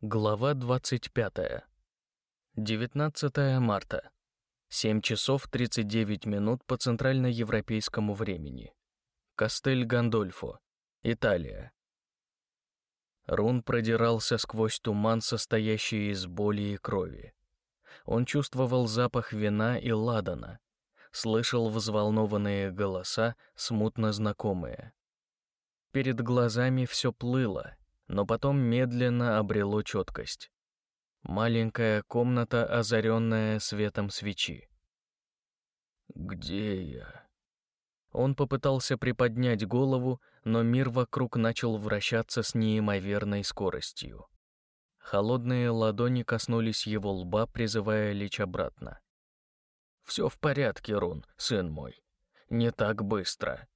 Глава 25. 19 марта. 7 часов 39 минут по центральноевропейскому времени. Кастель Гандольфо, Италия. Рун продирался сквозь туман, состоящий из боли и крови. Он чувствовал запах вина и ладана, слышал взволнованные голоса, смутно знакомые. Перед глазами все плыло, но потом медленно обрело четкость. Маленькая комната, озаренная светом свечи. «Где я?» Он попытался приподнять голову, но мир вокруг начал вращаться с неимоверной скоростью. Холодные ладони коснулись его лба, призывая лечь обратно. «Все в порядке, Рун, сын мой. Не так быстро.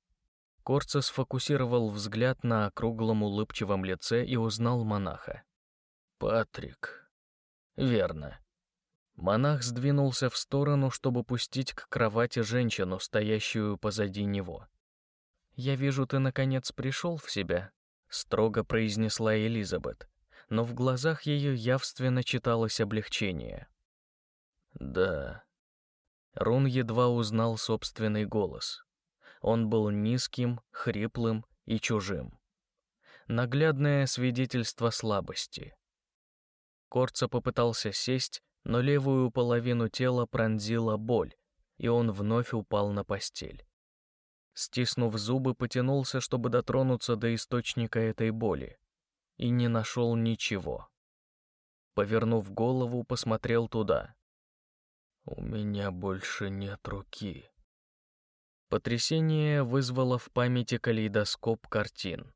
Корца сфокусировал взгляд на округлом улыбчивом лице и узнал монаха. «Патрик». «Верно». Монах сдвинулся в сторону, чтобы пустить к кровати женщину, стоящую позади него. «Я вижу, ты наконец пришел в себя», — строго произнесла Элизабет, но в глазах ее явственно читалось облегчение. «Да». Рун едва узнал собственный голос. Он был низким, хриплым и чужим. Наглядное свидетельство слабости. Корца попытался сесть, но левую половину тела пронзила боль, и он вновь упал на постель. Стиснув зубы, потянулся, чтобы дотронуться до источника этой боли, и не нашел ничего. Повернув голову, посмотрел туда. «У меня больше нет руки», Потрясение вызвало в памяти калейдоскоп картин.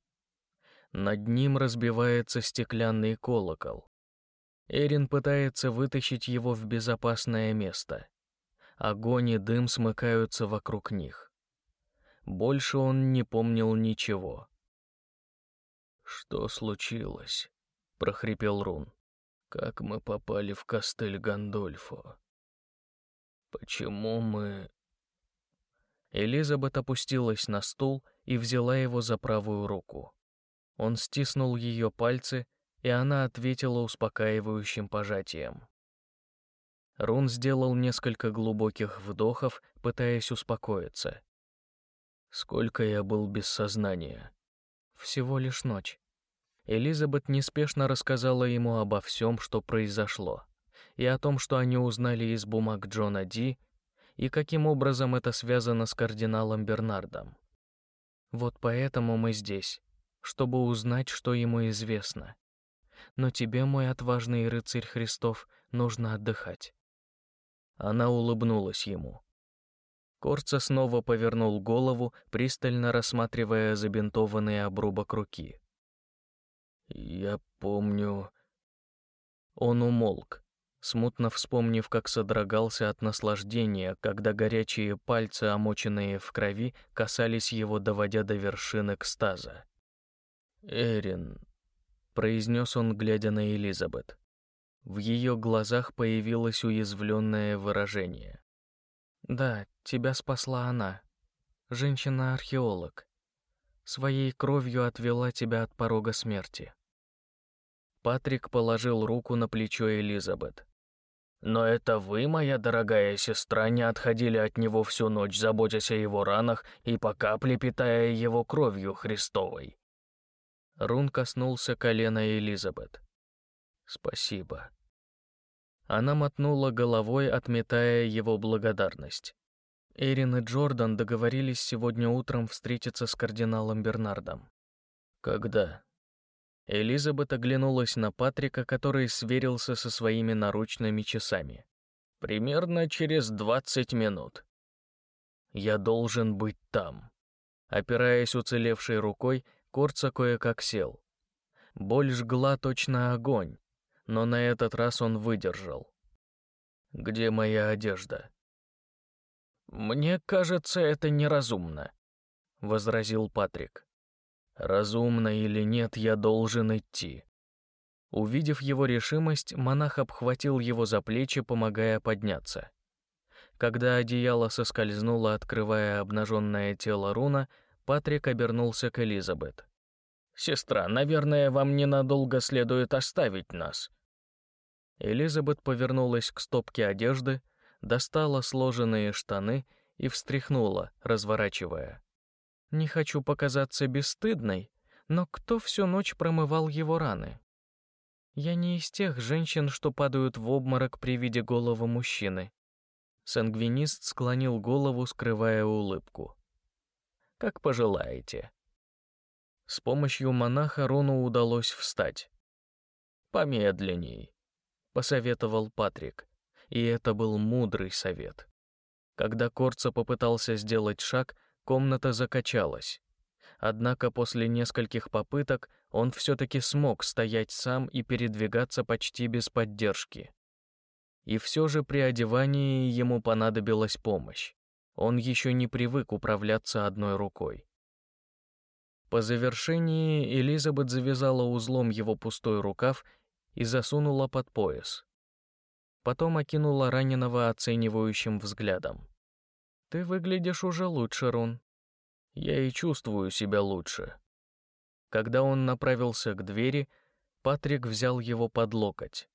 Над ним разбивается стеклянный колокол. Эрин пытается вытащить его в безопасное место. Огонь и дым смыкаются вокруг них. Больше он не помнил ничего. «Что случилось?» — прохрипел Рун. «Как мы попали в костыль Гандольфо? Почему мы...» Элизабет опустилась на стул и взяла его за правую руку. Он стиснул ее пальцы, и она ответила успокаивающим пожатием. Рун сделал несколько глубоких вдохов, пытаясь успокоиться. «Сколько я был без сознания?» «Всего лишь ночь». Элизабет неспешно рассказала ему обо всем, что произошло, и о том, что они узнали из бумаг Джона Ди, и каким образом это связано с кардиналом Бернардом. Вот поэтому мы здесь, чтобы узнать, что ему известно. Но тебе, мой отважный рыцарь Христов, нужно отдыхать. Она улыбнулась ему. Корца снова повернул голову, пристально рассматривая забинтованный обрубок руки. «Я помню...» Он умолк, смутно вспомнив, как содрогался от наслаждения, когда горячие пальцы, омоченные в крови, касались его, доводя до вершины экстаза. «Эрин», — произнес он, глядя на Элизабет. В ее глазах появилось уязвленное выражение. «Да, тебя спасла она. Женщина-археолог. Своей кровью отвела тебя от порога смерти». Патрик положил руку на плечо Элизабет. Но это вы, моя дорогая сестра, не отходили от него всю ночь, заботясь о его ранах и по капле питая его кровью Христовой. Рун коснулся колена Элизабет. «Спасибо». Она мотнула головой, отметая его благодарность. Эрин и Джордан договорились сегодня утром встретиться с кардиналом Бернардом. «Когда?» Элизабет оглянулась на Патрика, который сверился со своими наручными часами. «Примерно через двадцать минут. Я должен быть там». Опираясь уцелевшей рукой, Корца кое-как сел. Боль жгла точно огонь, но на этот раз он выдержал. «Где моя одежда?» «Мне кажется, это неразумно», — возразил Патрик. Разумно или нет, я должен идти. Увидев его решимость, монах обхватил его за плечи, помогая подняться. Когда одеяло соскользнуло, открывая обнаженное тело Руна, Патрик обернулся к Элизабет. Сестра, наверное, вам ненадолго следует оставить нас». Элизабет повернулась к стопке одежды, достала сложенные штаны и встряхнула, разворачивая. «Не хочу показаться бесстыдной, но кто всю ночь промывал его раны?» Я не из тех женщин, что падают в обморок при виде голого мужчины. Сангвинист склонил голову, скрывая улыбку. Как пожелаете. С помощью монаха Рону удалось встать. Помедленней, посоветовал Патрик, и это был мудрый совет. Когда Корца попытался сделать шаг, комната закачалась. Однако после нескольких попыток он все-таки смог стоять сам и передвигаться почти без поддержки. И все же при одевании ему понадобилась помощь. Он еще не привык управляться одной рукой. По завершении Элизабет завязала узлом его пустой рукав и засунула под пояс. Потом окинула раненого оценивающим взглядом. «Ты выглядишь уже лучше, Рун», я и чувствую себя лучше. Когда он направился к двери, Патрик взял его под локоть.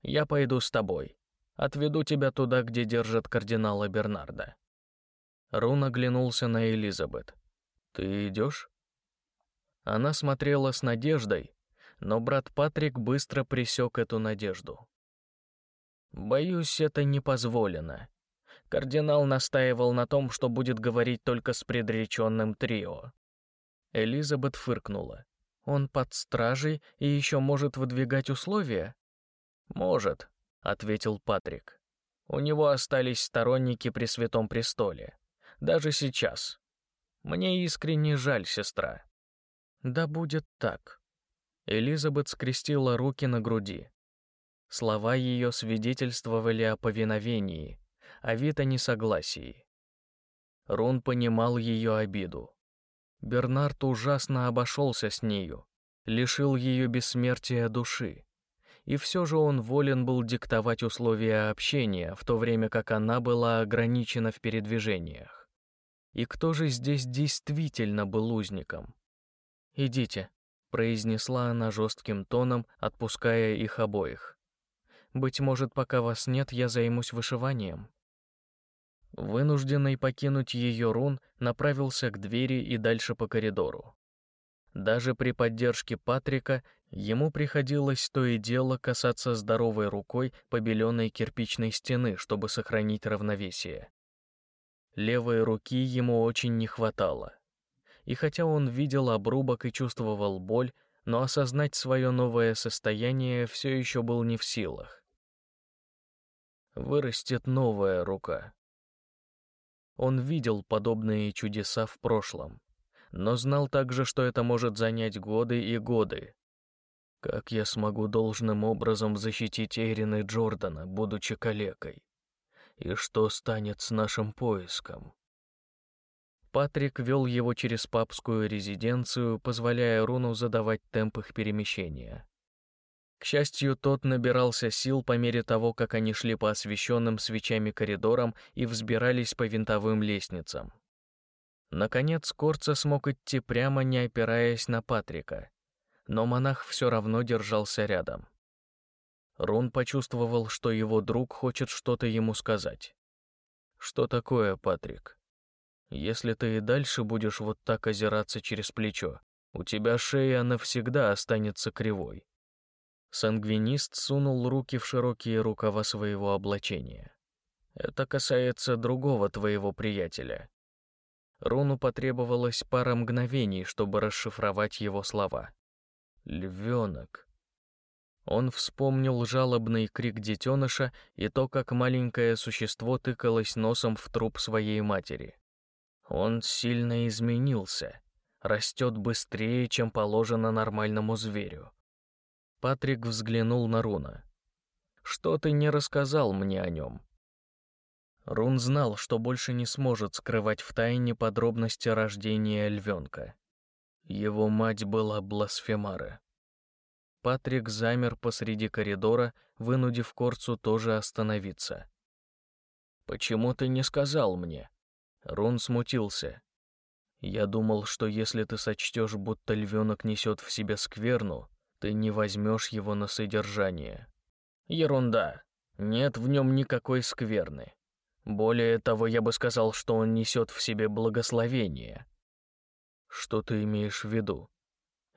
«Я пойду с тобой. Отведу тебя туда, где держат кардинала Бернарда». Рун оглянулся на Элизабет. «Ты идешь?» Она смотрела с надеждой, но брат Патрик быстро пресек эту надежду. «Боюсь, это не позволено. Кардинал настаивал на том, что будет говорить только с предреченным трио. Элизабет фыркнула. «Он под стражей и еще может выдвигать условия?» «Может», — ответил Патрик. «У него остались сторонники при Святом Престоле. Даже сейчас. Мне искренне жаль, сестра». «Да будет так». Элизабет скрестила руки на груди. Слова ее свидетельствовали о повиновении, а вид о несогласии. Рон понимал ее обиду. Бернард ужасно обошелся с нею, лишил ее бессмертия души. И все же он волен был диктовать условия общения, в то время как она была ограничена в передвижениях. И кто же здесь действительно был узником? «Идите», — произнесла она жестким тоном, отпуская их обоих. «Быть может, пока вас нет, я займусь вышиванием». Вынужденный покинуть ее рун направился к двери и дальше по коридору. Даже при поддержке Патрика ему приходилось то и дело касаться здоровой рукой побеленной кирпичной стены, чтобы сохранить равновесие. Левой руки ему очень не хватало. И хотя он видел обрубок и чувствовал боль, но осознать свое новое состояние все еще был не в силах. Вырастет новая рука. Он видел подобные чудеса в прошлом, но знал также, что это может занять годы и годы. Как я смогу должным образом защитить Эрин и Джордана, будучи калекой? И что станет с нашим поиском? Патрик вел его через папскую резиденцию, позволяя Руну задавать темп их перемещения. К счастью, тот набирался сил по мере того, как они шли по освещенным свечами коридорам и взбирались по винтовым лестницам. Наконец, Корца смог идти прямо, не опираясь на Патрика, но монах все равно держался рядом. Рун почувствовал, что его друг хочет что-то ему сказать. «Что такое, Патрик? Если ты и дальше будешь вот так озираться через плечо, у тебя шея навсегда останется кривой. Сангвинист сунул руки в широкие рукава своего облачения. «Это касается другого твоего приятеля». Руну потребовалось пара мгновений, чтобы расшифровать его слова. «Львенок». Он вспомнил жалобный крик детеныша и то, как маленькое существо тыкалось носом в труп своей матери. Он сильно изменился, растет быстрее, чем положено нормальному зверю. Патрик взглянул на Руна. «Что ты не рассказал мне о нем?» Рун знал, что больше не сможет скрывать в тайне подробности рождения львенка. Его мать была бласфемара. Патрик замер посреди коридора, вынудив Корцу тоже остановиться. «Почему ты не сказал мне?» Рун смутился. Я думал, что если ты сочтешь, будто львенок несет в себе скверну, ты не возьмешь его на содержание. Ерунда. Нет в нем никакой скверны. Более того, я бы сказал, что он несет в себе благословение. Что ты имеешь в виду?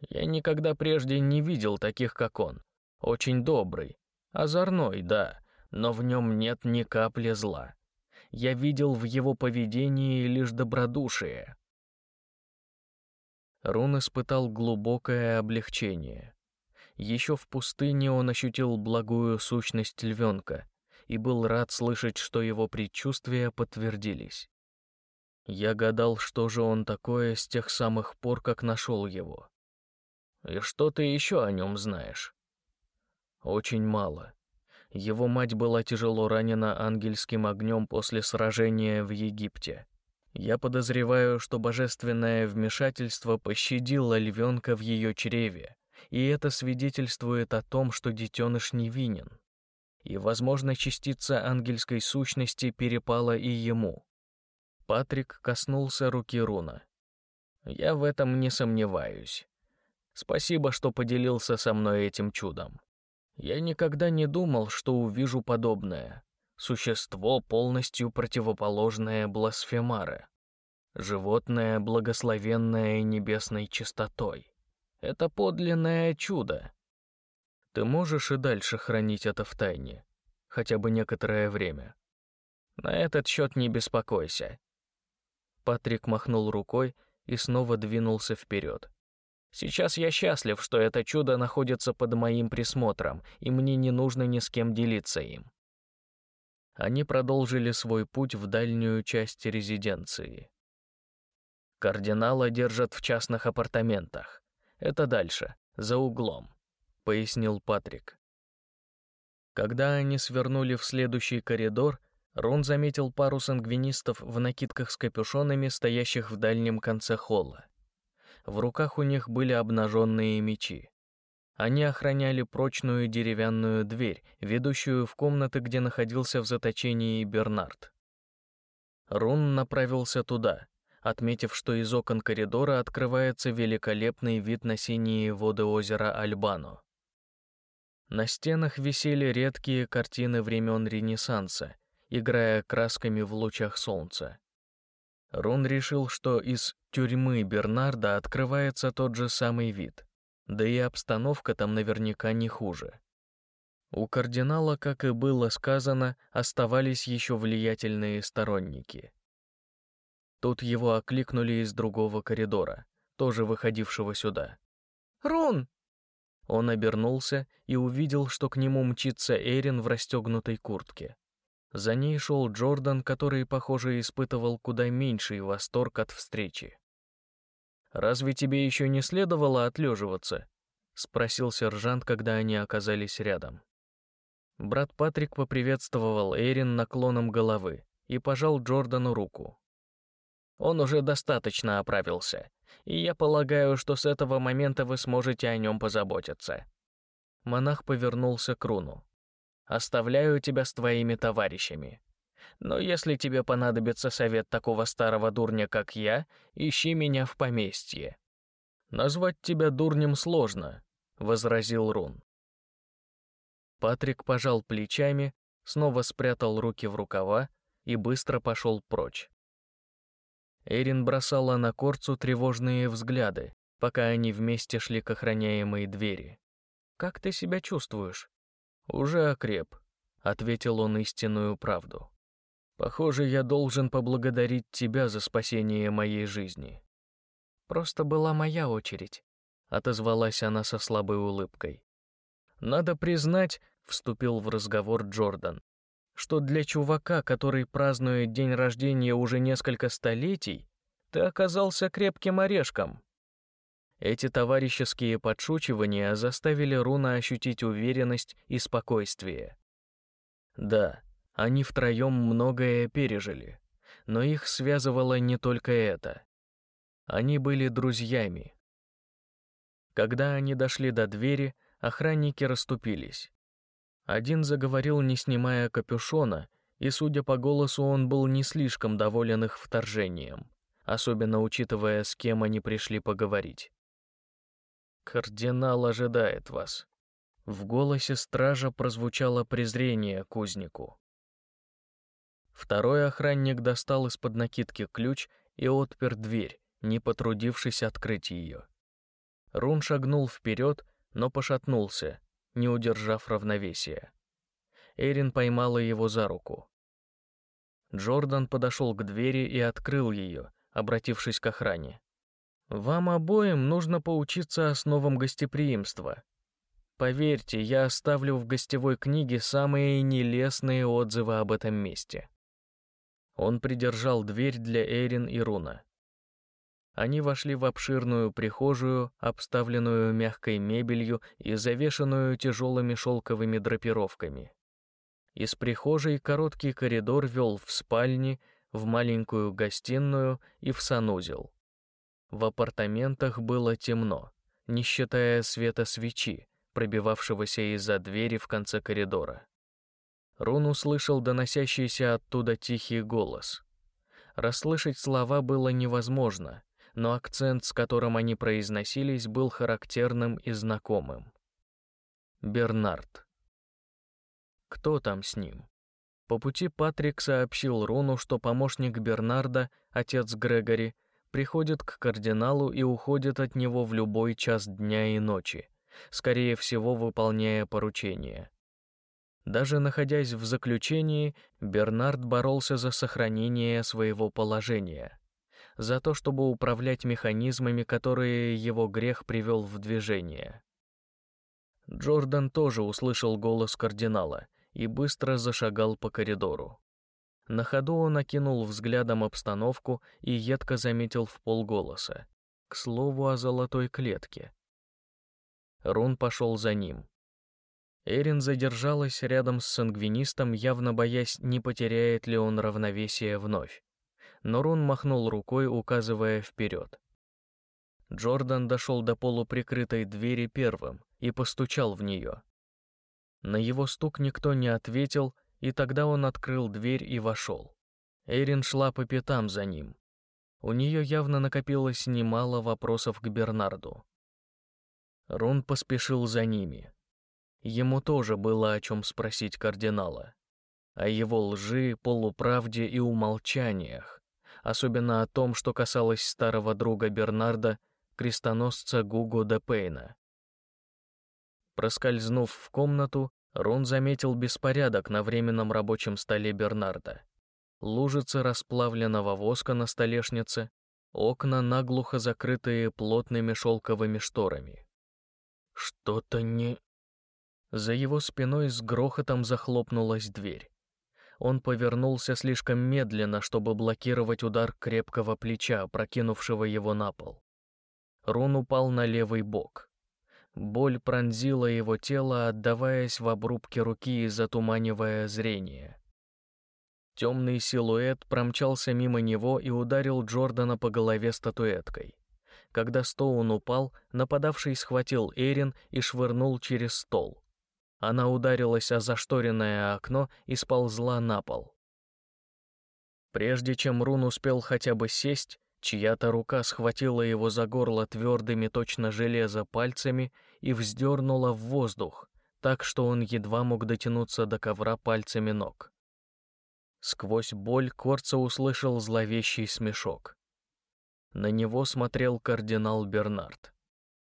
Я никогда прежде не видел таких, как он. Очень добрый, озорной, да, но в нем нет ни капли зла. Я видел в его поведении лишь добродушие. Рун испытал глубокое облегчение. Еще в пустыне он ощутил благую сущность львенка и был рад слышать, что его предчувствия подтвердились. Я гадал, что же он такое с тех самых пор, как нашел его. И что ты еще о нем знаешь? Очень мало. Его мать была тяжело ранена ангельским огнем после сражения в Египте. Я подозреваю, что божественное вмешательство пощадило львенка в ее чреве, и это свидетельствует о том, что детеныш невинен. И, возможно, частица ангельской сущности перепала и ему. Патрик коснулся руки Руна. «Я в этом не сомневаюсь. Спасибо, что поделился со мной этим чудом. Я никогда не думал, что увижу подобное. Существо, полностью противоположное бласфемаре. Животное, благословенное небесной чистотой. Это подлинное чудо. Ты можешь и дальше хранить это в тайне, хотя бы некоторое время. На этот счет не беспокойся. Патрик махнул рукой и снова двинулся вперед. Сейчас я счастлив, что это чудо находится под моим присмотром, и мне не нужно ни с кем делиться им. Они продолжили свой путь в дальнюю часть резиденции. Кардинала держат в частных апартаментах. Это дальше, за углом, пояснил Патрик. Когда они свернули в следующий коридор, Рон заметил пару сангвинистов в накидках с капюшонами, стоящих в дальнем конце холла. В руках у них были обнаженные мечи. Они охраняли прочную деревянную дверь, ведущую в комнаты, где находился в заточении Бернард. Рун направился туда, отметив, что из окон коридора открывается великолепный вид на синие воды озера Альбано. На стенах висели редкие картины времен Ренессанса, играя красками в лучах солнца. Рун решил, что из тюрьмы Бернарда открывается тот же самый вид, да и обстановка там наверняка не хуже. У кардинала, как и было сказано, оставались еще влиятельные сторонники. Тут его окликнули из другого коридора, тоже выходившего сюда. «Рун!» Он обернулся и увидел, что к нему мчится Эрин в расстегнутой куртке. За ней шел Джордан, который, похоже, испытывал куда меньший восторг от встречи. «Разве тебе еще не следовало отлеживаться?» — спросил сержант, когда они оказались рядом. Брат Патрик поприветствовал Эрин наклоном головы и пожал Джордану руку. «Он уже достаточно оправился, и я полагаю, что с этого момента вы сможете о нем позаботиться». Монах повернулся к Руну. «Оставляю тебя с твоими товарищами. Но если тебе понадобится совет такого старого дурня, как я, ищи меня в поместье. Назвать тебя дурнем сложно, возразил Рун. Патрик пожал плечами, снова спрятал руки в рукава и быстро пошел прочь. Эрин бросала на Корцу тревожные взгляды, пока они вместе шли к охраняемой двери. «Как ты себя чувствуешь?» «Уже окреп», — ответил он истинную правду. Похоже, я должен поблагодарить тебя за спасение моей жизни. Просто была моя очередь, отозвалась она со слабой улыбкой. Надо признать, вступил в разговор Джордан, что для чувака, который празднует день рождения уже несколько столетий, ты оказался крепким орешком. Эти товарищеские подшучивания заставили Руна ощутить уверенность и спокойствие. Да, они втроем многое пережили, но их связывало не только это. Они были друзьями. Когда они дошли до двери, охранники расступились. Один заговорил, не снимая капюшона, и, судя по голосу, он был не слишком доволен их вторжением. особенно учитывая, с кем они пришли поговорить. «Кардинал ожидает вас». В голосе стража прозвучало презрение к узнику. Второй охранник достал из-под накидки ключ и отпер дверь, не потрудившись открыть ее. Рун шагнул вперед, но пошатнулся, не удержав равновесия. Эрин поймала его за руку. Джордан подошел к двери и открыл ее, обратившись к охране. «Вам обоим нужно поучиться основам гостеприимства. Поверьте, я оставлю в гостевой книге самые нелестные отзывы об этом месте». Он придержал дверь для Эрин и Руна. Они вошли в обширную прихожую, обставленную мягкой мебелью и завешенную тяжелыми шелковыми драпировками. Из прихожей короткий коридор вел в спальни, в маленькую гостиную и в санузел. В апартаментах было темно, не считая света свечи, пробивавшегося из-за двери в конце коридора. Рун услышал доносящийся оттуда тихий голос. Расслышать слова было невозможно, но акцент, с которым они произносились, был характерным и знакомым. Бернард. Кто там с ним? По пути Патрик сообщил Руну, что помощник Бернарда, отец Грегори, приходит к кардиналу и уходит от него в любой час дня и ночи, скорее всего, выполняя поручение. Даже находясь в заключении, Бернард боролся за сохранение своего положения, за то, чтобы управлять механизмами, которые его грех привел в движение. Джордан тоже услышал голос кардинала и быстро зашагал по коридору. На ходу он окинул взглядом обстановку и едко заметил в полголоса. К слову о золотой клетке. Рун пошел за ним. Эрин задержалась рядом с сангвинистом, явно боясь, не потеряет ли он равновесие вновь. Но Рун махнул рукой, указывая вперед. Джордан дошел до полуприкрытой двери первым и постучал в нее. На его стук никто не ответил, и тогда он открыл дверь и вошел. Эрин шла по пятам за ним. У нее явно накопилось немало вопросов к Бернарду. Рун поспешил за ними. Ему тоже было о чем спросить кардинала. О его лжи, полуправде и умолчаниях, особенно о том, что касалось старого друга Бернарда, крестоносца Гуго де Пейна. Проскользнув в комнату, Рон заметил беспорядок на временном рабочем столе Бернарда. Лужицы расплавленного воска на столешнице, окна наглухо закрытые плотными шелковыми шторами. Что-то не... За его спиной с грохотом захлопнулась дверь. Он повернулся слишком медленно, чтобы блокировать удар крепкого плеча, прокинувшего его на пол. Рун упал на левый бок. Боль пронзила его тело, отдаваясь в обрубке руки и затуманивая зрение. Темный силуэт промчался мимо него и ударил Джордана по голове статуэткой. Когда Стоун упал, нападавший схватил Эрин и швырнул через стол. Она ударилась о зашторенное окно и сползла на пол. Прежде чем Рун успел хотя бы сесть, чья-то рука схватила его за горло твердыми точно железо пальцами и вздернула в воздух, так что он едва мог дотянуться до ковра пальцами ног. Сквозь боль Корца услышал зловещий смешок. На него смотрел кардинал Бернард.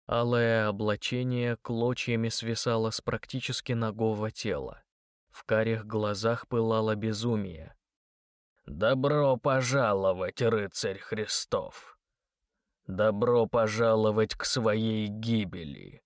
Алое облачение клочьями свисало с практически нагого тела. В карих глазах пылало безумие. «Добро пожаловать, рыцарь Христов! Добро пожаловать к своей гибели!»